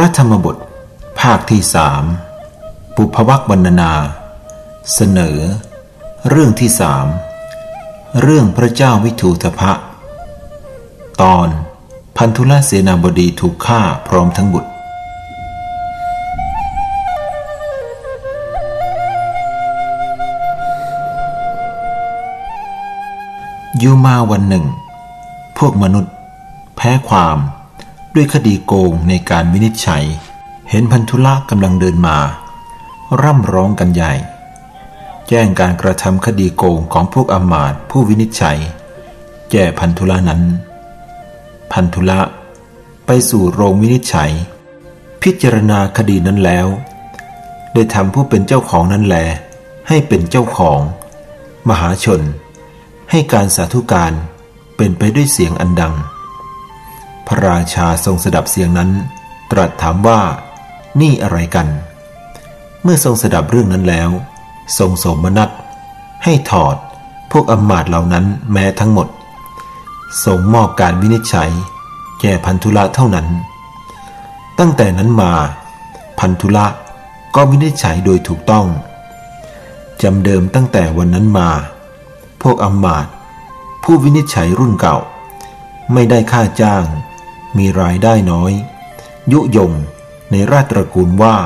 ระธรรมบท ภาคที่สามปุพวักบรรณนา เสนอ เรื่องที่สามเรื่องพระเจ้าวิทูตภะตอนพันธุลเสนาบดีถูกฆ่าพร้อมทั้งบุตร อยู่มาวันหนึ่ง พวกมนุษย์ แพ้ความ ด้วยคดีโกงในการวินิจฉัย เห็นพันธุละกำลังเดินมา ร่ำร้องกันใหญ่ แจ้งการกระทำคดีโกงของพวกอมาตผู้วินิจฉัย แก่พันธุละนั้น พันธุละไปสู่โรงวินิจฉัย พิจารณาคดีนั้นแล้ว ได้ทำผู้เป็นเจ้าของนั้นแล ให้เป็นเจ้าของ มหาชน ให้การสาธุการเป็นไปด้วยเสียงอันดัง ระราชาทรงสดับเสียงนั้น ตรัสถามว่านี่อะไรกัน เมื่อทรงสดับเรื่องนั้นแล้ว ทรงสมนัตให้ถอดพวกอมมาตเหล่านั้นแม้ทั้งหมด ทรงมอบการวินิจฉัย แก่พันธุละเท่านั้น ตั้งแต่นั้นมา พันธุละก็วินิจฉัยโดยถูกต้องจำเดิมตั้งแต่วันนั้นมา พวกอมมาตผู้วินิจฉัยรุ่นเก่า ไม่ได้ค่าจ้าง มีรายได้น้อย ยุยงในราชตระกูลว่า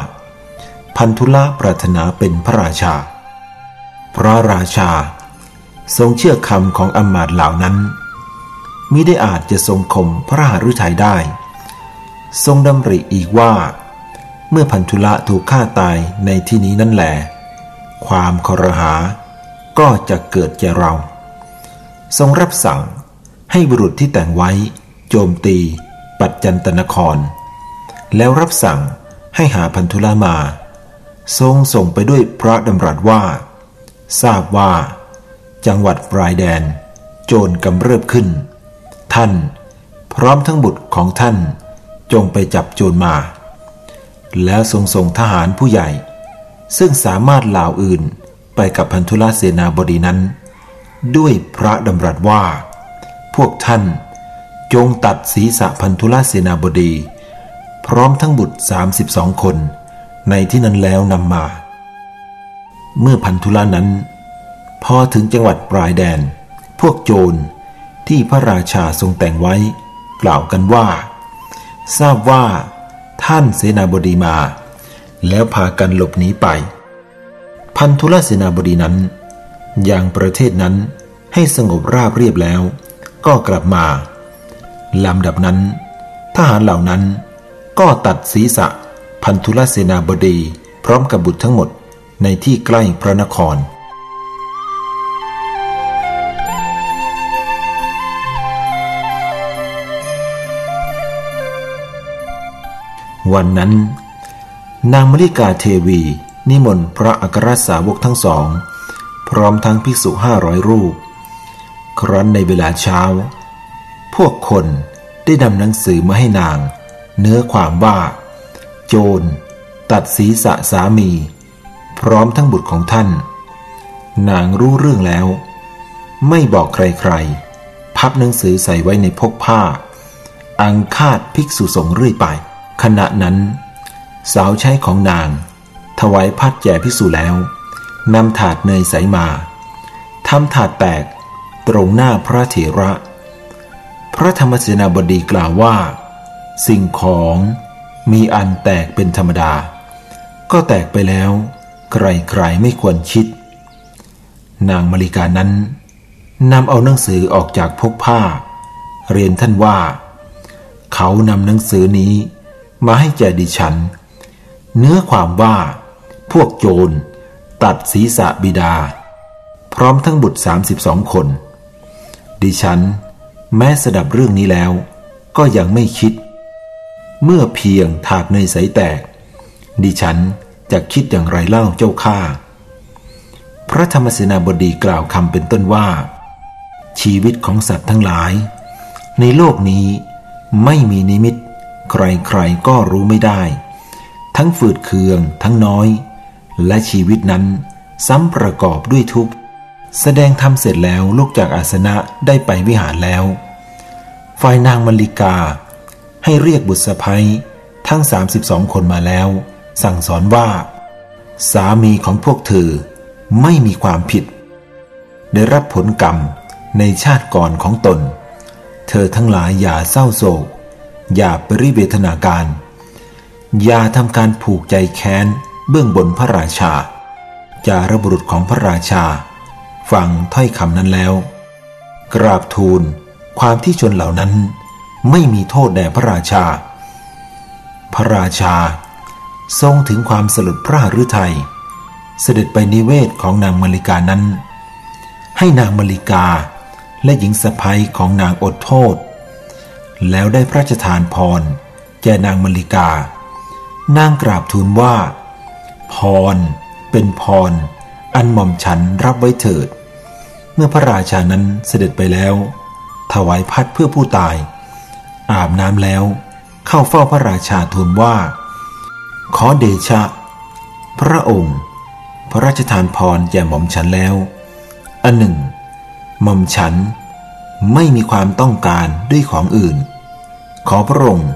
พันธุละปรารถนาเป็นพระราชา พระราชา ทรงเชื่อคำของอมาตเหล่านั้นมิได้อาจจะทรงข่มพระหฤทัยได้ ทรงดำริอีกว่า เมื่อพันธุละถูกฆ่าตายในที่นี้นั่นแหละความคอรหาก็จะเกิดแก่เรา ทรงรับสั่งให้บุรุษที่แต่งไว้ โจมตี ปัจจันตนคร แล้วรับสั่งให้หาพันธุลามา ทรงส่งไปด้วยพระดำรัสว่า ทราบว่า จังหวัดปลายแดน โจรกำเริบขึ้น ท่าน พร้อมทั้งบุตรของท่านจงไปจับโจรมา แล้วทรงส่งทหารผู้ใหญ่ ซึ่งสามารถเหล่าอื่นไปกับพันธุลาเสนาบดีนั้น ด้วยพระดำรัสว่า พวกท่าน จงตัดศีรษะพันธุลเสนาบดี พร้อมทั้งบุตร 32 คน ในที่นั้นแล้วนำมา เมื่อพันธุลานั้น พอถึงจังหวัดปลายแดน พวกโจรที่พระราชาทรงแต่งไว้ กล่าวกันว่า ทราบว่าท่านเสนาบดีมา แล้วพากันหลบหนีไป พันธุลเสนาบดีนั้นยังประเทศนั้นให้สงบราบเรียบแล้ว ก็กลับมา ลำดับนั้น ทหารเหล่านั้นก็ตัดศีรษะพันธุลเสนาบดีพร้อมกับบุตรทั้งหมดในที่ใกล้พระนคร วันนั้น นางมริกาเทวี นิมนต์พระอัครสาวกทั้งสอง พร้อมทั้งภิกษุห้าร้อยรูป ครั้นในเวลาเช้า พวกคนได้นำหนังสือมาให้นาง เนื้อความว่า โจร ตัดศีรษะสามี พร้อมทั้งบุตรของท่าน นางรู้เรื่องแล้ว ไม่บอกใครๆ พับหนังสือใส่ไว้ในพกผ้า อังคาดภิกษุสงฆ์เรื่อยไป ขณะนั้น สาวใช้ของนาง ถวายพัดแก่ภิกษุแล้วนำถาดเนยใสมาทำถาดแตกตรงหน้าพระเถระ ระธรรมเสนาบดีกล่าวว่า สิ่งของมีอันแตกเป็นธรรมดา ก็แตกไปแล้ว ใครๆไม่ควรคิด นางมาริกานั้นนำเอาหนังสือออกจากพกผ้า เรียนท่านว่า เขานำหนังสือนี้ มาให้แก่ดิฉัน เนื้อความว่า พวกโจรตัดศีรษะบิดา พร้อมทั้งบุตร 32 คน ดิฉัน แม้สดับเรื่องนี้แล้ว ก็ยังไม่คิด เมื่อเพียงถาดเนยใสแตก ดิฉันจะคิดอย่างไรเล่าเจ้าข้าพระธรรมเสนาบดีกล่าวคำเป็นต้นว่า ชีวิตของสัตว์ทั้งหลาย ในโลกนี้ไม่มีนิมิต ใครๆก็รู้ไม่ได้ ทั้งฝืดเคืองทั้งน้อย และชีวิตนั้นซ้ำประกอบด้วยทุกข์ แสดงธรรมเสร็จแล้วลูกจากอาสนะได้ไปวิหารแล้ว ฝ่ายนางมลิกา ให้เรียกบุตรสะพ้ยทั้ง 32 คนมาแล้ว สั่งสอนว่า สามีของพวกเธอไม่มีความผิด ได้รับผลกรรมในชาติก่อนของตน เธอทั้งหลายอย่าเศร้าโศก อย่าปริเวทนาการ อย่าทำการผูกใจแค้นเบื้องบนพระราชาจารบุรุษของพระราชา ฟังถ้อยคำนั้นแล้ว กราบทูลความที่ชนเหล่านั้นไม่มีโทษแด่พระราชา พระราชา ทรงถึงความสลดพระฤทัยเสด็จไปนิเวศของนางมาริกานั้น ให้นางมาริกาและหญิงสะพ้ยของนางอดโทษ แล้วได้พระราชทานพรแก่นางมาริกา นางกราบทูลว่า พรเป็นพร อันหม่อมฉันรับไว้เถิด เมื่อพระราชานั้นเสด็จไปแล้ว ถวายพัดเพื่อผู้ตาย อาบน้ำแล้ว เข้าเฝ้าพระราชาทูลว่า ขอเดชะ พระองค์ พระราชทานพรแก่หม่อมฉันแล้ว อันหนึ่ง หม่อมฉันไม่มีความต้องการด้วยของอื่น ขอพระองค์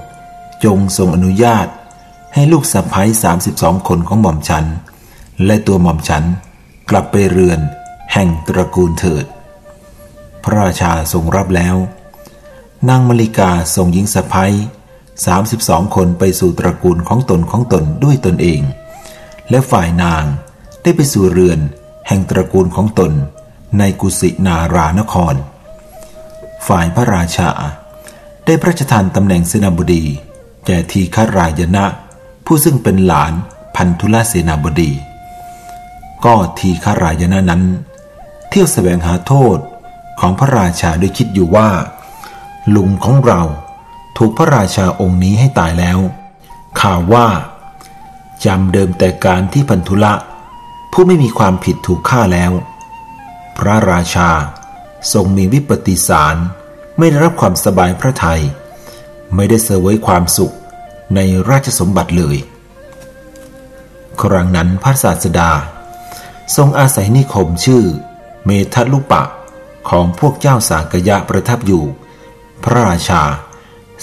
จงทรงอนุญาตให้ลูกสะพ้าย32คนของหม่อมฉัน และตัวหม่อมฉัน กลับไปเรือนแห่งตระกูลเถิด พระราชาทรงรับแล้ว นางมลิกาส่งหญิงสะพ้ย32คนไปสู่ตระกูลของตนของตนด้วยตนเอง และฝ่ายนางได้ไปสู่เรือนแห่งตระกูลของตนในกุสินารานคร ฝ่ายพระราชา ได้พระราชทานตำแหน่งเสนาบดีแก่ทีฆรายณะ ผู้ซึ่งเป็นหลานพันธุลเสนาบดี ก็ทีฆรายณะนั้น เที่ยวแสวงหาโทษของพระราชาด้วยคิดอยู่ว่า ลุงของเราถูกพระราชาองค์นี้ให้ตายแล้วข่าวว่าจำเดิมแต่การที่พันธุละผู้ไม่มีความผิดถูกฆ่าแล้ว พระราชาทรงมีวิปติสารไม่ได้รับความสบายพระทยัยไม่ได้เสวยความสุขในราชสมบัติเลย ครั้งนั้นพระศาสดา ทรงอาศัยนิคมชื่อ เมทัลุปะ ของพวกเจ้าสากยะประทับอยู่ พระราชา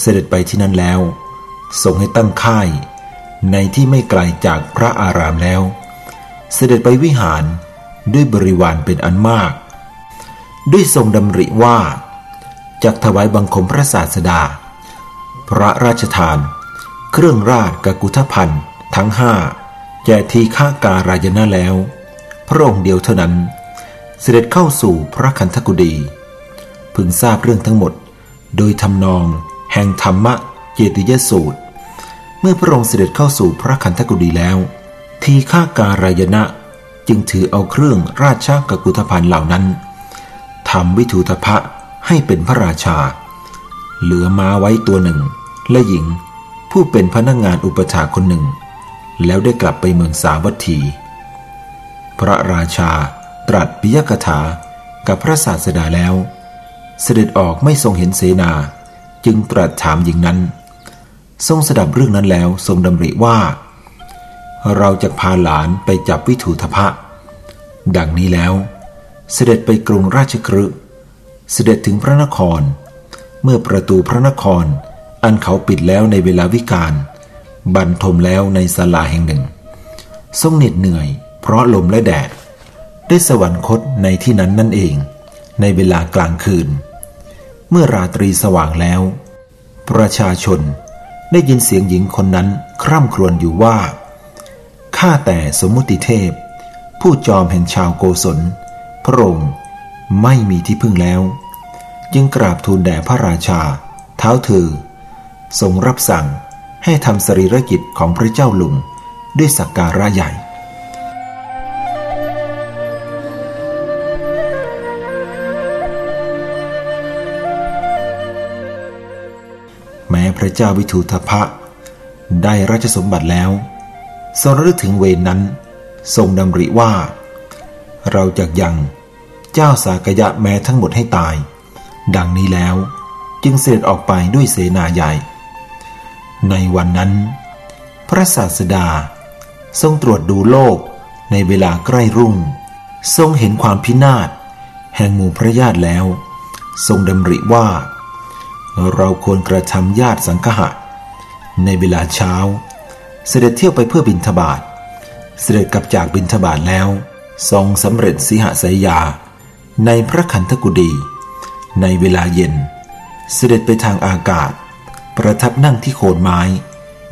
เสด็จไปที่นั่นแล้วทรงให้ตั้งค่าย ในที่ไม่ไกลจากพระอารามแล้ว เสด็จไปวิหารด้วยบริวารเป็นอันมาก ด้วยทรงดำริว่าจากถวายบังคมพระศาสดา พระราชทาน เครื่องราชกกุธพันธ์ทั้งห้าแก่ทีฆาการายณะแล้ว พระองค์เดียวเท่านั้น เสด็จเข้าสู่พระคันธกุดีพึงทราบเรื่องทั้งหมด โดยทำนอง แห่งธรรมะเจติยสูตร เมื่อพระองค์เสด็จเข้าสู่พระคันธกุดีแล้ว ทีฆาการายณะจึงถือเอาเครื่องราชกกุธภัณฑ์เหล่านั้นทำวิถูทพะให้เป็นพระราชา เหลือม้าไว้ตัวหนึ่ง และหญิงผู้เป็นพนักงงานอุปถาคนหนึ่ง แล้วได้กลับไปเมืองสาวัตถี พระราชาตรัสปิยกถากับพระศาสดาแล้ว เสด็จออกไม่ทรงเห็นเสนา จึงตรัสถามหญิงนั้น ทรงสดับเรื่องนั้นแล้วทรงดำริว่า เราจะพาหลานไปจับวิถูทพะ ดังนี้แล้ว เสด็จไปกรุงราชกฤห์เสด็จถึงพระนคร เมื่อประตูพระนคร อันเขาปิดแล้วในเวลาวิกาลบันทมแล้วในศาลาแห่งหนึ่ง ทรงเหน็ดเหนื่อย เพราะลมและแดด ได้สวรรคตในที่นั้นนั่นเอง ในเวลากลางคืน เมื่อราตรีสว่างแล้ว ประชาชนได้ยินเสียงหญิงคนนั้นคร่ำครวญอยู่ว่า ข้าแต่สมมุติเทพ ผู้จอมแห่งชาวโกศล พระองค์ไม่มีที่พึ่งแล้ว จึงกราบทูลแด่พระราชา เท้าเธอทรงรับสั่งให้ทำสรีรกิจของพระเจ้าลุงด้วยสักการะใหญ่ ระเจ้าวิทูทพะ ได้ราชสมบัติแล้วทรงรึกถึงเวรนนั้น ทรงดำริว่า เราจะยังเจ้าสากยะแม้ทั้งหมดให้ตาย ดังนี้แล้วจึงเสด็จออกไปด้วยเสนาใหญ่ ในวันนั้น พระศาสดาทรงตรวจดูโลกในเวลาใกล้รุ่ง ทรงเห็นความพินาศแห่งหมู่พระญาติแล้ว ทรงดำริว่า เราควรกระทำญาติสังคหะในเวลาเช้า เสด็จเที่ยวไปเพื่อบินทบาทเสด็จกลับจากบินทบาทแล้ว ทรงสำเร็จสิหสายยา ในพระขันธกุฎีในเวลาเย็น เสด็จไปทางอากาศ ประทับนั่งที่โคนไม้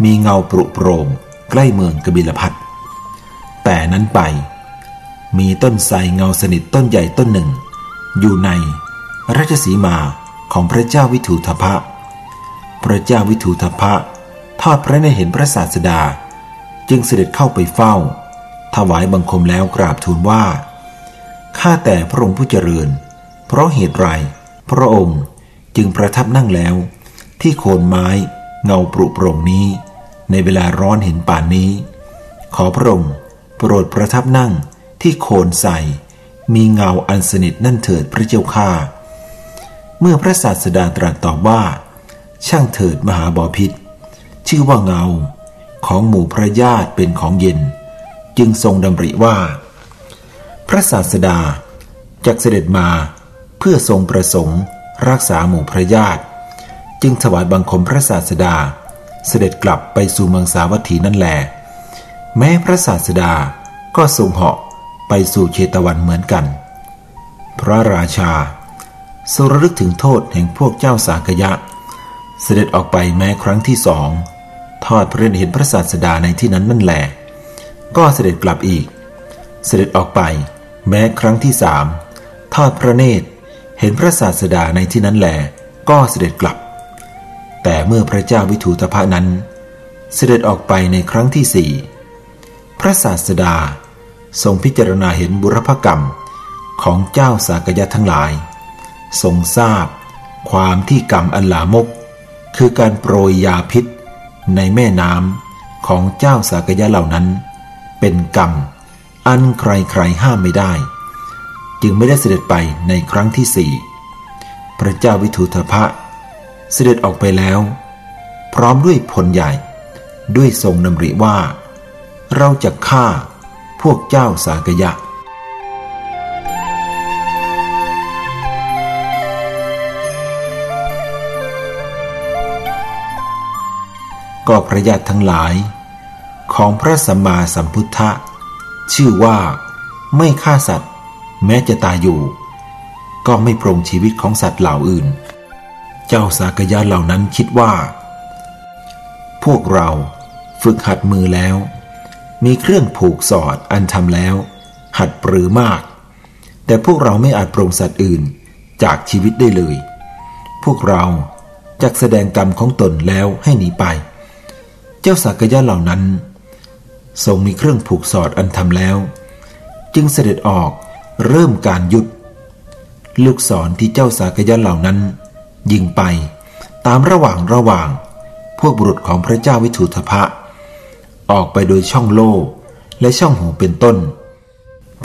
มีเงาปรุโปร่งใกล้เมืองกบิลพัทแต่นั้นไป มีต้นไทรเงาสนิทต้นใหญ่ต้นหนึ่ง อยู่ในราชสีมา ของพระเจ้าวิถูทพะ พระเจ้าวิถูทพะ ทอดพระเนตรเห็นพระศาสดา จึงเสด็จเข้าไปเฝ้า ถวายบังคมแล้วกราบทูลว่า ข้าแต่พระองค์ผู้เจริญ เพราะเหตุไร พระองค์จึงประทับนั่งแล้ว ที่โคนไม้เงาปรุโปร่งนี้ ในเวลาร้อนเห็นป่านนี้ ขอพระองค์โปรดประทับนั่งที่โคนใสมีเงาอันสนิทนั่นเถิดพระเจ้าข้า เมื่อพระศาสดาตรัสตอบว่า ช่างเถิดมหาบอพิษ ชื่อว่าเงาของหมู่พระญาติเป็นของเย็น จึงทรงดำริว่า พระศาสดาจักเสด็จมาเพื่อทรงประสงค์รักษาหมู่พระญาติ จึงถวายบังคมพระศาสดา เสด็จกลับไปสู่เมืองสาวัตถีนั่นแหลแม้พระศาสดาก็ทรงเหาะไปสู่เชตวันเหมือนกัน พระราชา ทรงระลึกถึงโทษแห่งพวกเจ้าสากยะ เสด็จออกไปแม้ครั้งที่สอง ทอดพระเนตรเห็นพระศาสดาในที่นั้นนั่นแหละก็เสด็จกลับอีก เสด็จออกไป แม้ครั้งที่สามทอดพระเนตร เห็นพระศาสดาในที่นั้นแหลก็เสด็จกลับ แต่เมื่อพระเจ้าวิถูตภะนั้น เสด็จออกไปในครั้งที่สี่พระศาสดาทรงพิจารณาเห็นบุรพกรรมของเจ้าสากยะทั้งหลาย ทรงทราบ ความที่กรรมอันลามก คือการโปรยยาพิษ ในแม่น้ำของเจ้าสากยะเหล่านั้น เป็นกรรม อันใครๆห้ามไม่ได้ จึงไม่ได้เสด็จไปในครั้งที่สี่พระเจ้าวิทูธพะ เสด็จออกไปแล้ว พร้อมด้วยผลใหญ่ ด้วยทรงนำริว่า เราจะฆ่าพวกเจ้าสากยะ ก็พระญาติทั้งหลาย ของพระสัมมาสัมพุทธะ ชื่อว่าไม่ฆ่าสัตว์ แม้จะตายอยู่ ก็ไม่ปรงชีวิตของสัตว์เหล่าอื่น เจ้าสากยะเหล่านั้นคิดว่า พวกเราฝึกหัดมือแล้ว มีเครื่องผูกสอดอันทำแล้ว หัดปรือมาก แต่พวกเราไม่อาจปรงสัตว์อื่นจากชีวิตได้เลย พวกเราจะแสดงกรรมของตนแล้วให้หนีไป เจ้าสักยะเหล่านั้น ทรงมีเครื่องผูกสอดอันทำแล้ว จึงเสด็จออกเริ่มการยุดลูกศรที่เจ้าสากยะเหล่านั้น ยิงไปตามระหว่างระหว่าง พวกบุรุษของพระเจ้าวิถุทพะ ออกไปโดยช่องโล่และช่องหูเป็นต้น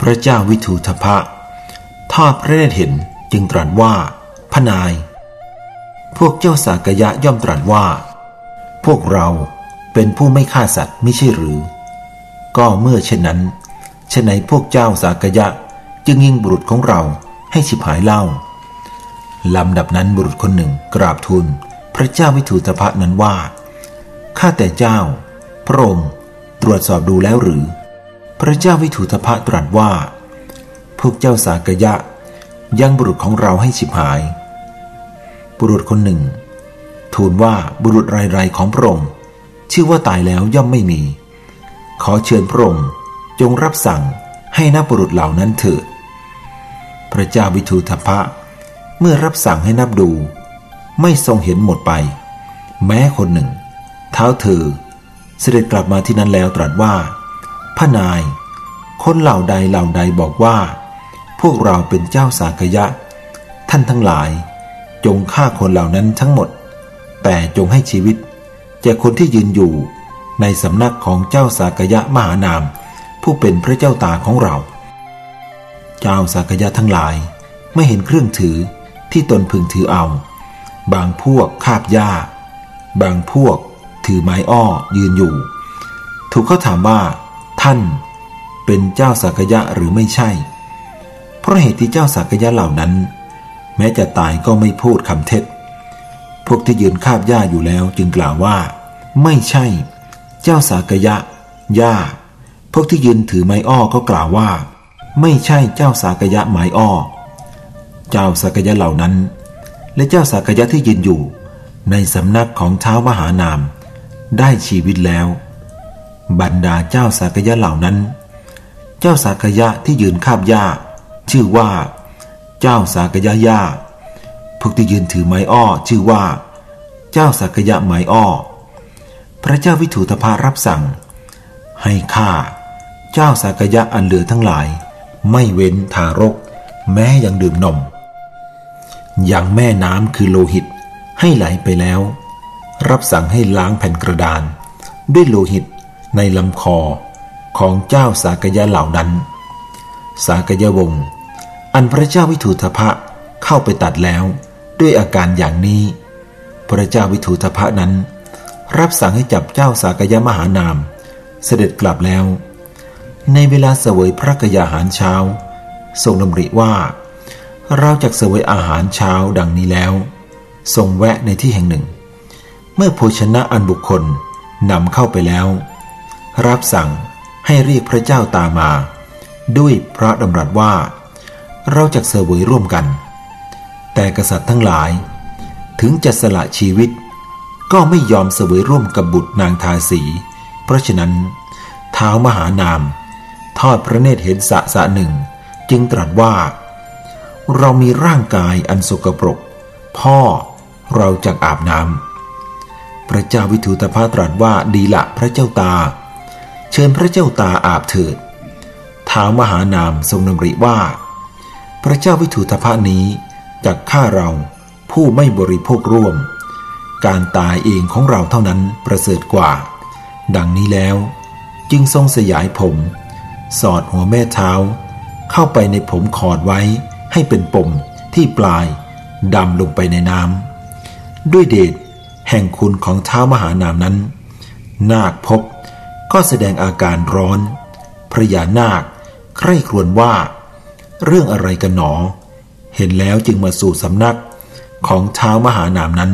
พระเจ้าวิทูทพะทอดพระเนตรเห็นจึงตรัสว่าพนาย พวกเจ้าสากยะย่อมตรัสว่า พวกเรา เป็นผู้ไม่ฆ่าสัตว์ไม่ใช่หรือ ก็เมื่อเช่นนั้นเช่นไหนพวกเจ้าสากยะ จึงยิงบุรุษของเราให้ฉิบหายเล่าลำดับนั้นบุรุษคนหนึ่งกราบทูลพระเจ้าวิทูตภะนั้นว่าข้าแต่เจ้า พระองค์ตรวจสอบดูแล้วหรือ พระเจ้าวิถุทพะตรัสว่า พวกเจ้าสากยะ ยังบุรุษของเราให้ฉิบหาย บุรุษคนหนึ่ง ทูลว่าบุรุษไรๆของพระองค์ ชื่อว่าตายแล้วย่อมไม่มี ขอเชิญพระองค์จงรับสั่งให้นับบุรุษเหล่านั้นเถิด พระเจ้าวิทูทพะ เมื่อรับสั่งให้นับดู ไม่ทรงเห็นหมดไป แม้คนหนึ่ง เท้าเธอ เสด็จกลับมาที่นั้นแล้วตรัสว่า พระนาย คนเหล่าใดเหล่าใดบอกว่า พวกเราเป็นเจ้าสากยะ ท่านทั้งหลาย จงฆ่าคนเหล่านั้นทั้งหมด แต่จงให้ชีวิต แก่คนที่ยืนอยู่ในสำนักของเจ้าสากยะมหานาม ผู้เป็นพระเจ้าตาของเรา เจ้าสากยะทั้งหลายไม่เห็นเครื่องถือที่ตนพึงถือเอา บางพวกคาบหญ้า บางพวกถือไม้อ้อยืนอยู่ ถูกเขาถามว่า ท่านเป็นเจ้าสักยะหรือไม่ใช่ เพราะเหตุที่เจ้าสักยะเหล่านั้น แม้จะตายก็ไม่พูดคำเท็จ พวกที่ยืนคาบหญ้าอยู่แล้วจึงกล่าวว่า ไม่ใช่ เจ้าสากยะย่าพวกที่ยืนถือไม้อ้อก็กล่าวว่า ไม่ใช่เจ้าสากยะไม้อ้อ เจ้าสากยะเหล่านั้น และเจ้าสากยะที่ยืนอยู่ ในสำนักของเท้ามหานาม ได้ชีวิตแล้ว บรรดาเจ้าสากยะเหล่านั้น เจ้าสากยะที่ยืนคาบย่าชื่อว่า เจ้าสากยะย่า พวกที่ยืนถือไม้อ้อชื่อว่า เจ้าสากยะไม้อ้อ พระเจ้าวิถูตภารับสั่ง ให้ฆ่า เจ้าสากยะอันเหลือทั้งหลาย ไม่เว้นทารก แม้ยังดื่มนมอย่างแม่น้ำคือโลหิตให้ไหลไปแล้ว รับสั่งให้ล้างแผ่นกระดาน ด้วยโลหิตในลำคอของเจ้าสากยะเหล่านั้น สากยะวงศ์อันพระเจ้าวิถูทพะเข้าไปตัดแล้ว ด้วยอาการอย่างนี้ พระเจ้าวิถูทพะนั้น รับสั่งให้จับเจ้าสากยะมหานาม เสด็จกลับแล้ว ในเวลาเสวยพระกยาหารเช้า ทรงดำริว่าเราจะเสวยอาหารเช้าดังนี้แล้ว ทรงแวะในที่แห่งหนึ่ง เมื่อโภชนะอันบุคคลนำเข้าไปแล้ว รับสั่งให้เรียกพระเจ้าตามา ด้วยพระดำรัสว่า เราจะเสวยร่วมกัน แต่กษัตริย์ทั้งหลาย ถึงจะสละชีวิต ก็ไม่ยอมเสวยร่วมกับบุตรนางทาสี เพราะฉะนั้นเท้ามหานาม ทอดพระเนตรเห็นสะสะหนึ่ง จึงตรัสว่า เรามีร่างกายอันสกปรก พ่อเราจะอาบน้ำพระเจ้าวิทูตภาตรัสว่าดีละพระเจ้าตา เชิญพระเจ้าตาอาบเถิดท้าวมหานามทรงดำริว่า พระเจ้าวิทูตภานี้ จากฆ่าเราผู้ไม่บริโภคร่วม การตายเองของเราเท่านั้นประเสริฐกว่า ดังนี้แล้ว จึงทรงสยายผม สอดหัวแม่เท้า เข้าไปในผมขอดไว้ให้เป็นปมที่ปลายดำลงไปในน้ำด้วยเดชแห่งคุณของเท้ามหานามนั้น นาคพบก็แสดงอาการร้อน พระยานาคใคร่ครวญว่า เรื่องอะไรกันหนอ เห็นแล้วจึงมาสู่สำนักของเท้ามหานามนั้น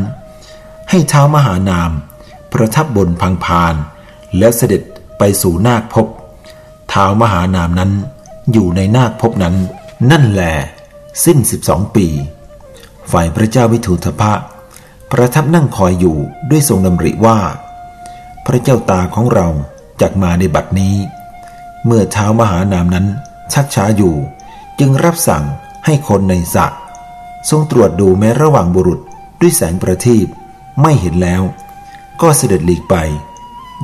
ให้เท้ามหานาม ประทับบนพังพาน แล้วเสด็จไปสู่นาคพบเท้ามหานามนั้นอยู่ในนาคพบนั้น นั่นแหลสิ้นสิบสองปี ฝ่ายพระเจ้าวิทูธพะ ประทับนั่งคอยอยู่ด้วยทรงดำริว่า พระเจ้าตาของเราจากมาในบัดนี้ เมื่อเท้ามหานามนั้นชักช้าอยู่ จึงรับสั่ง ให้คนในสระทรงตรวจดูแม้ระหว่างบุรุษด้วยแสงประทีปไม่เห็นแล้ว ก็เสด็จหลีกไป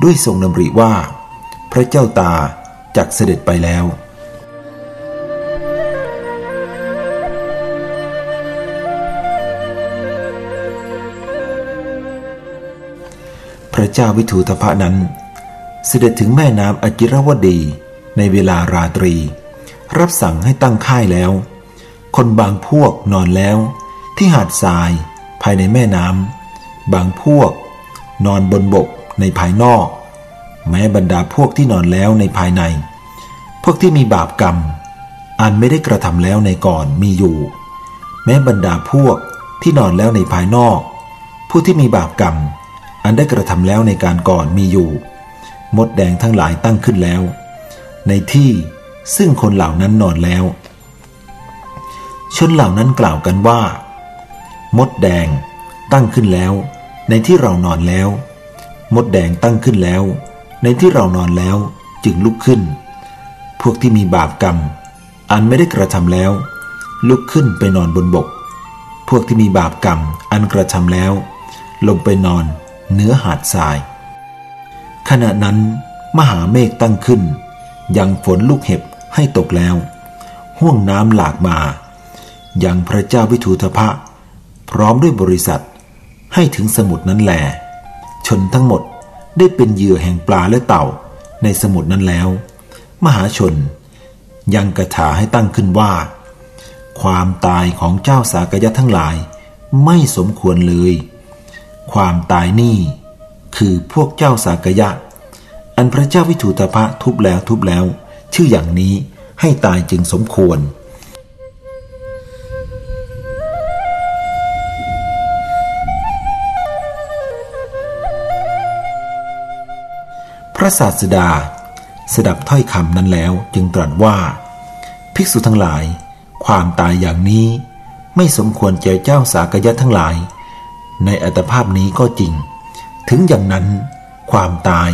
ด้วยทรงดำริว่า พระเจ้าตาจักเสด็จไปแล้วพระเจ้าวิถูทพะนั้น เสด็จถึงแม่น้ำอจิรวดีในเวลาราตรี รับสั่งให้ตั้งค่ายแล้ว คนบางพวกนอนแล้ว ที่หาดทรายภายในแม่น้ำบางพวก นอนบนบกในภายนอก แม้บรรดาพวกที่นอนแล้วในภายใน พวกที่มีบาปกรรม อันไม่ได้กระทำแล้วในก่อนมีอยู่ แม้บรรดาพวกที่นอนแล้วในภายนอก ผู้ที่มีบาปกรรม อันได้กระทำแล้วในการก่อนมีอยู่ มดแดงทั้งหลายตั้งขึ้นแล้ว ในที่ซึ่งคนเหล่านั้นนอนแล้ว ชนเหล่านั้นกล่าวกันว่า มดแดงตั้งขึ้นแล้ว ในที่เรานอนแล้ว มดแดงตั้งขึ้นแล้ว ในที่เรานอนแล้วจึงลุกขึ้น พวกที่มีบาปกรรม อันไม่ได้กระทำแล้ว ลุกขึ้นไปนอนบนบก พวกที่มีบาปกรรม อันกระทำแล้ว ลงไปนอนเนื้อหาดทราย ขณะนั้น มหาเมฆตั้งขึ้น ยังฝนลูกเห็บให้ตกแล้ว ห่วงน้ำหลากมา ยังพระเจ้าวิทูธพะ พร้อมด้วยบริษัท ให้ถึงสมุทรนั้นแลชนทั้งหมดได้เป็นเหยื่อแห่งปลาและเต่าในสมุทรนั้นแล้ว มหาชน ยังกระถาให้ตั้งขึ้นว่า ความตายของเจ้าสากยะทั้งหลาย ไม่สมควรเลย ความตายนี่ คือพวกเจ้าสากยะ อันพระเจ้าวิถูตภะทุบแล้วทุบแล้ว ชื่ออย่างนี้ให้ตายจึงสมควร ระศาสดา สดับถ้อยคำนั้นแล้วจึงตรัสว่า ภิกษุทั้งหลาย ความตายอย่างนี้ ไม่สมควรแก่เจ้าสากยะทั้งหลาย ในอัตภาพนี้ก็จริง ถึงอย่างนั้น ความตาย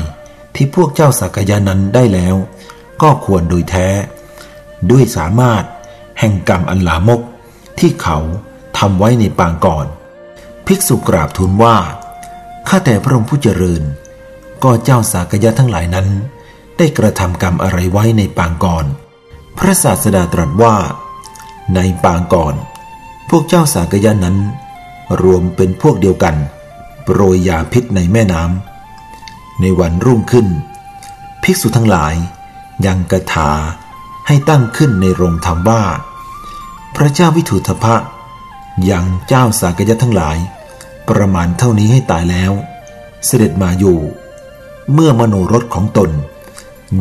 ที่พวกเจ้าสากยะนั้นได้แล้ว ก็ควรโดยแท้ ด้วยสามารถแห่งกรรมอันลามกที่เขาทำไว้ในปางก่อน ภิกษุกราบทูลว่า ข้าแต่พระองค์ผู้เจริญ ก็เจ้าสากยะทั้งหลายนั้น ได้กระทำกรรมอะไรไว้ในปางก่อน พระศาสดาตรัสว่า ในปางก่อน พวกเจ้าสากยะนั้น รวมเป็นพวกเดียวกัน โปรยยาพิษในแม่น้ำในวันรุ่งขึ้น ภิกษุทั้งหลาย ยังกระถาให้ตั้งขึ้นในโรงธรรมว่า พระเจ้าวิถุทพะยังเจ้าสากยะทั้งหลาย ประมาณเท่านี้ให้ตายแล้ว เสด็จมาอยู่ เมื่อมโนรสของตน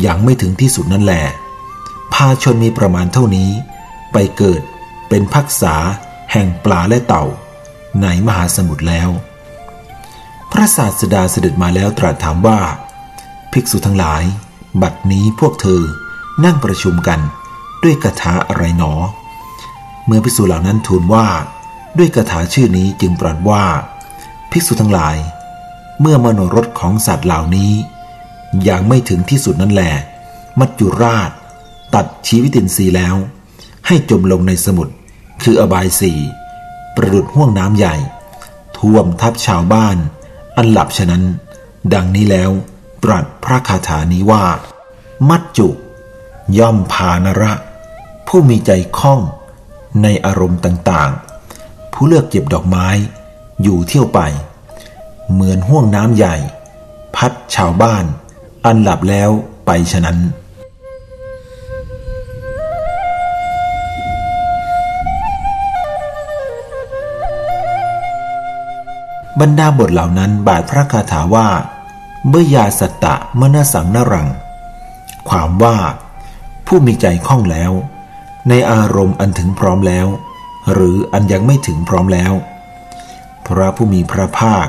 ยังไม่ถึงที่สุดนั่นแหละพาชนมีประมาณเท่านี้ ไปเกิดเป็นพักษาแห่งปลาและเต่า ในมหาสมุทรแล้ว พระศาสดาเสด็จมาแล้วตรัสถามว่า ภิกษุทั้งหลาย บัดนี้พวกเธอนั่งประชุมกันด้วยคาถาอะไรหนอ เมื่อภิกษุเหล่านั้นทูลว่า ด้วยคาถาชื่อนี้จึงปรัสว่า ภิกษุทั้งหลาย เมื่อมโนรสของสัตว์เหล่านี้ยังไม่ถึงที่สุดนั่นแหละมัจจุราช ตัดชีวิตินทรีย์แล้ว ให้จมลงในสมุทรคืออบายสีประดุดห่วงน้ำใหญ่ ท่วมทับชาวบ้าน อันหลับฉะนั้น ดังนี้แล้วตรัสพระคาถานี้ว่า มัจจุ ย่อมพานระ ผู้มีใจคล่องในอารมณ์ต่างๆ ผู้เลือกเก็บดอกไม้ อยู่เที่ยวไป เหมือนห่วงน้ำใหญ่ พัดชาวบ้าน อันหลับแล้วไปฉะนั้น บรรดาบทเหล่านั้นบาทพระคาถาว่าเมื่อยาสตตะมนสังนรัง ความว่า ผู้มีใจคล่องแล้ว ในอารมณ์อันถึงพร้อมแล้ว หรืออันยังไม่ถึงพร้อมแล้ว พระผู้มีพระภาค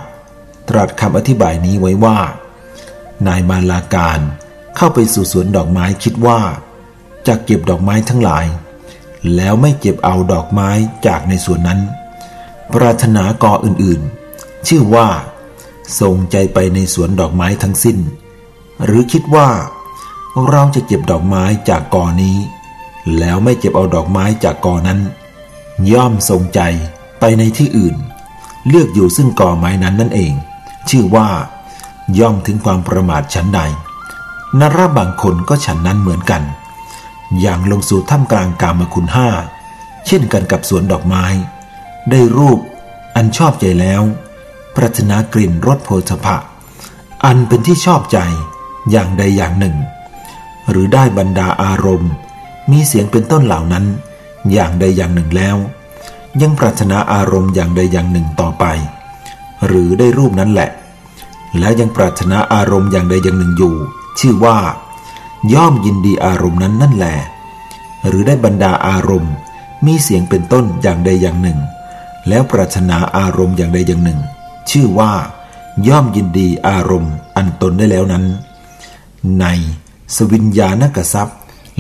ตรัสคำอธิบายนี้ไว้ว่า นายมาลาการเข้าไปสู่สวนดอกไม้คิดว่าจะเก็บดอกไม้ทั้งหลาย แล้วไม่เก็บเอาดอกไม้จากในสวนนั้น ปรารถนากออื่นๆ ชื่อว่าส่งใจไปในสวนดอกไม้ทั้งสิ้น หรือคิดว่า เราจะเก็บดอกไม้จากกอนี้ แล้วไม่เก็บเอาดอกไม้จากกอนั้น ย่อมส่งใจไปในที่อื่น เลือกอยู่ซึ่งกอไม้นั้นนั่นเอง ชื่อว่า ย่อมถึงความประมาทฉันใดนรบางคนก็ฉันนั้นเหมือนกัน อย่างลงสู่ท่ามกลางกามคุณห้า เช่นกันกับสวนดอกไม้ ได้รูปอันชอบใจแล้วปรารถนากลิ่นรสโพธพะ อันเป็นที่ชอบใจอย่างใดอย่างหนึ่ง หรือได้บรรดาอารมณ์ มีเสียงเป็นต้นเหล่านั้น อย่างใดอย่างหนึ่งแล้ว ยังปรารถนาอารมณ์อย่างใดอย่างหนึ่งต่อไป หรือได้รูปนั้นแหละ แล้วยังปรารถนาอารมณ์อย่างใดอย่างหนึ่งอยู่ ชื่อว่า ย่อมยินดีอารมณ์นั้นนั่นแหละหรือได้บรรดาอารมณ์ มีเสียงเป็นต้นอย่างใดอย่างหนึ่ง แล้วปรารถนาอารมณ์อย่างใดอย่างหนึ่ง ชื่อว่า ย่อมยินดีอารมณ์อันตนได้แล้วนั้น ในสวิญญาณกทรัพย์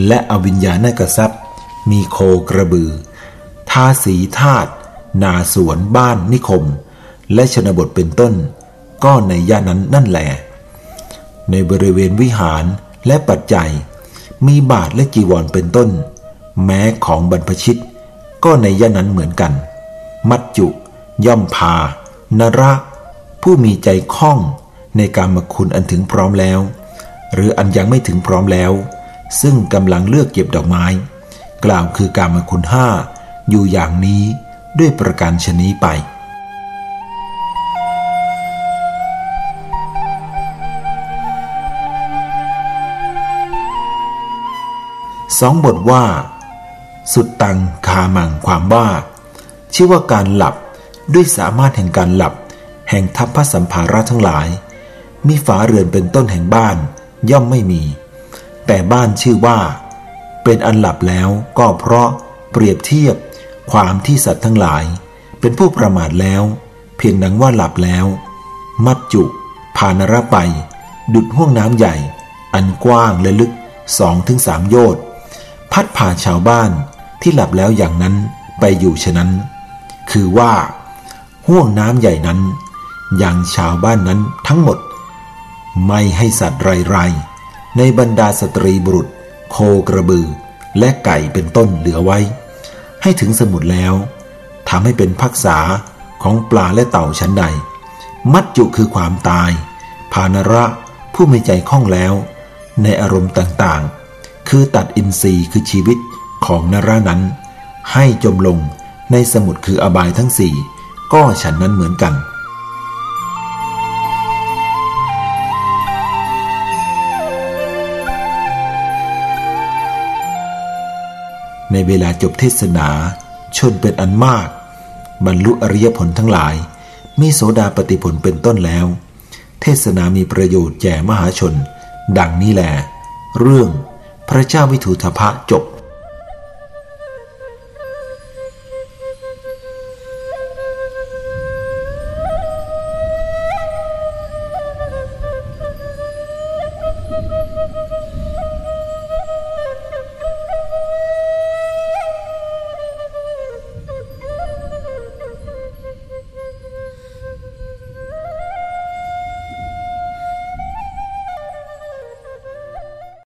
และอวิญญาณกทรัพย์ มีโคกระบือทาสีธาตุนาสวนบ้านนิคม และชนบทเป็นต้น ก็ในย่านนั้นนั่นแหละในบริเวณวิหารและปัจจัย มีบาทและจีวรเป็นต้น แม้ของบรรพชิต ก็ในย่านนั้นเหมือนกัน มัจจุ ย่อมพานระผู้มีใจคล่องในการมคุณอันถึงพร้อมแล้ว หรืออันยังไม่ถึงพร้อมแล้ว ซึ่งกำลังเลือกเก็บดอกไม้ กล่าวคือการมคุณห้าอยู่อย่างนี้ด้วยประการชนี้ไป สองบทว่า สุดตังคามังความว่าชื่อว่าการหลับด้วยสามารถแห่งการหลับ แห่งทัพพระสัมภาระทั้งหลาย มีฝาเรือนเป็นต้นแห่งบ้าน ย่อมไม่มี แต่บ้านชื่อว่า เป็นอันหลับแล้วก็เพราะเปรียบเทียบความที่สัตว์ทั้งหลาย เป็นผู้ประมาทแล้ว เพียงดังว่าหลับแล้ว มัจจุพานระไป ดุดห่วงน้ำใหญ่ อันกว้างและลึกสองถึงสามโยชน์ พัดผ่าชาวบ้านที่หลับแล้วอย่างนั้นไปอยู่ฉะนั้น คือว่าห่วงน้ำใหญ่นั้นยังชาวบ้านนั้นทั้งหมด ไม่ให้สัตว์ไรๆในบรรดาสตรีบุรุษ โคกระบือ และไก่เป็นต้นเหลือไว้ ให้ถึงสมุดแล้วทำให้เป็นพักษาของปลาและเต่าชั้นใด มัจจุคือความตาย ภานระผู้มีใจคล่องแล้ว ในอารมณ์ต่างๆ คือตัดอินทรีย์คือชีวิตของนรานั้น ให้จมลงในสมุดคืออบายทั้งสี่ก็ฉันนั้นเหมือนกัน ในเวลาจบเทศนาชนเป็นอันมาก บรรลุอริยผลทั้งหลาย มีโสดาปฏิผลเป็นต้นแล้ว เทศนามีประโยชน์แก่มหาชน ดังนี้แหลเรื่อง พระเจ้าวิถุทพะจบ